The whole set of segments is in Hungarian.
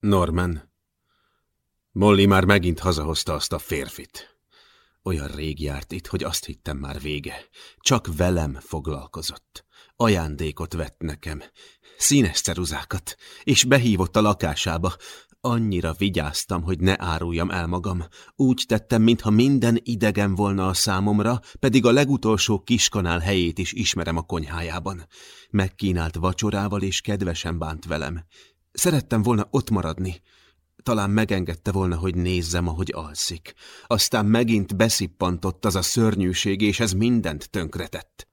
Norman. Molly már megint hazahozta azt a férfit. Olyan rég járt itt, hogy azt hittem már vége. Csak velem foglalkozott. Ajándékot vett nekem, színes ceruzákat, és behívott a lakásába. Annyira vigyáztam, hogy ne áruljam el magam. Úgy tettem, mintha minden idegen volna a számomra, pedig a legutolsó kiskanál helyét is ismerem a konyhájában. Megkínált vacsorával és kedvesen bánt velem. Szerettem volna ott maradni. Talán megengedte volna, hogy nézzem, ahogy alszik. Aztán megint beszippantott az a szörnyűség, és ez mindent tönkretett.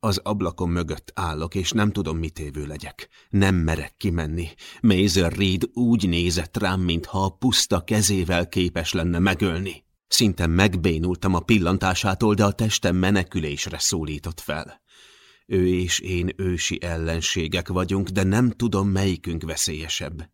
Az ablakom mögött állok, és nem tudom, mit évő legyek. Nem merek kimenni. Mazer Reed úgy nézett rám, mintha a puszta kezével képes lenne megölni. Szinte megbénultam a pillantásától, de a testem menekülésre szólított fel. Ő és én ősi ellenségek vagyunk, de nem tudom, melyikünk veszélyesebb.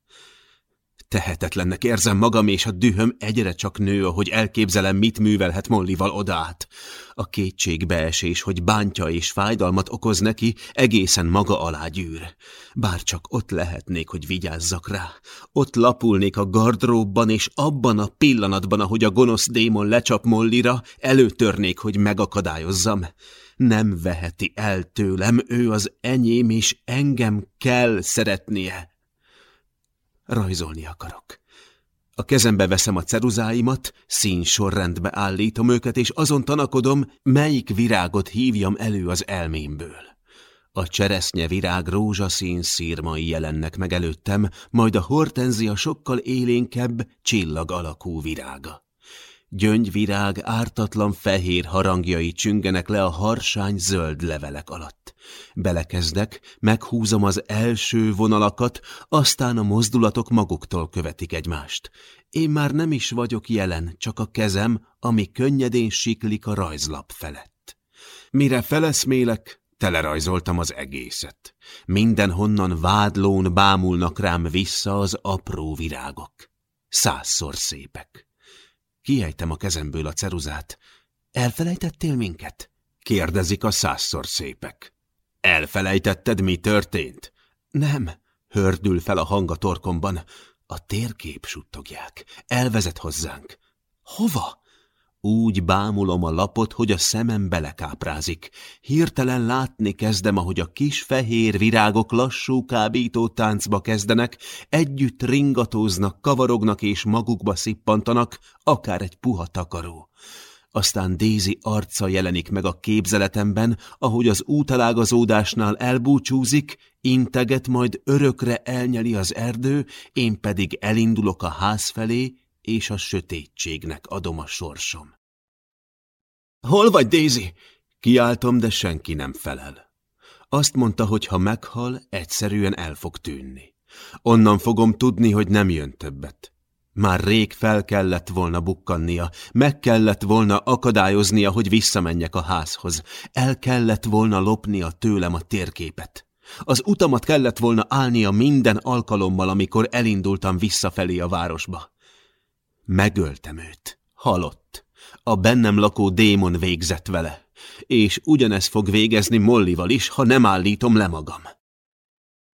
Tehetetlennek érzem magam, és a dühöm egyre csak nő, ahogy elképzelem, mit művelhet Mollival odát. A kétségbeesés, hogy bántja és fájdalmat okoz neki, egészen maga alá gyűr. Bár csak ott lehetnék, hogy vigyázzak rá. Ott lapulnék a gardróbban, és abban a pillanatban, ahogy a gonosz démon lecsap Mollira, előtörnék, hogy megakadályozzam. Nem veheti el tőlem, ő az enyém, és engem kell szeretnie. Rajzolni akarok. A kezembe veszem a ceruzáimat, színsorrendbe állítom őket, és azon tanakodom, melyik virágot hívjam elő az elmémből. A cseresznye virág rózsaszín szírmai jelennek meg előttem, majd a hortenzia sokkal élénkebb, csillag alakú virága. Gyöngyvirág ártatlan fehér harangjai csüngenek le a harsány zöld levelek alatt. Belekezdek, meghúzom az első vonalakat, aztán a mozdulatok maguktól követik egymást. Én már nem is vagyok jelen, csak a kezem, ami könnyedén siklik a rajzlap felett. Mire feleszmélek, telerajzoltam az egészet. Mindenhonnan vádlón bámulnak rám vissza az apró virágok. Százszor szépek. Kiejtem a kezemből a ceruzát. Elfelejtettél minket? Kérdezik a százszor szépek. Elfelejtetted, mi történt? Nem, hördül fel a hang a torkomban. A térkép suttogják. Elvezet hozzánk. Hova? Úgy bámulom a lapot, hogy a szemem belekáprázik. Hirtelen látni kezdem, ahogy a kis fehér virágok lassú kábító táncba kezdenek, együtt ringatóznak, kavarognak és magukba szippantanak, akár egy puha takaró. Aztán Daisy arca jelenik meg a képzeletemben, ahogy az útalágazódásnál elbúcsúzik, integet, majd örökre elnyeli az erdő, én pedig elindulok a ház felé, és a sötétségnek adom a sorsom. Hol vagy, Daisy? Kiáltom, de senki nem felel. Azt mondta, hogy ha meghal, egyszerűen el fog tűnni. Onnan fogom tudni, hogy nem jön többet. Már rég fel kellett volna bukkannia, meg kellett volna akadályoznia, hogy visszamenjek a házhoz. El kellett volna lopnia tőlem a térképet. Az utamat kellett volna állnia minden alkalommal, amikor elindultam visszafelé a városba. Megöltem őt. Halott. A bennem lakó démon végzett vele. És ugyanez fog végezni Mollival is, ha nem állítom le magam.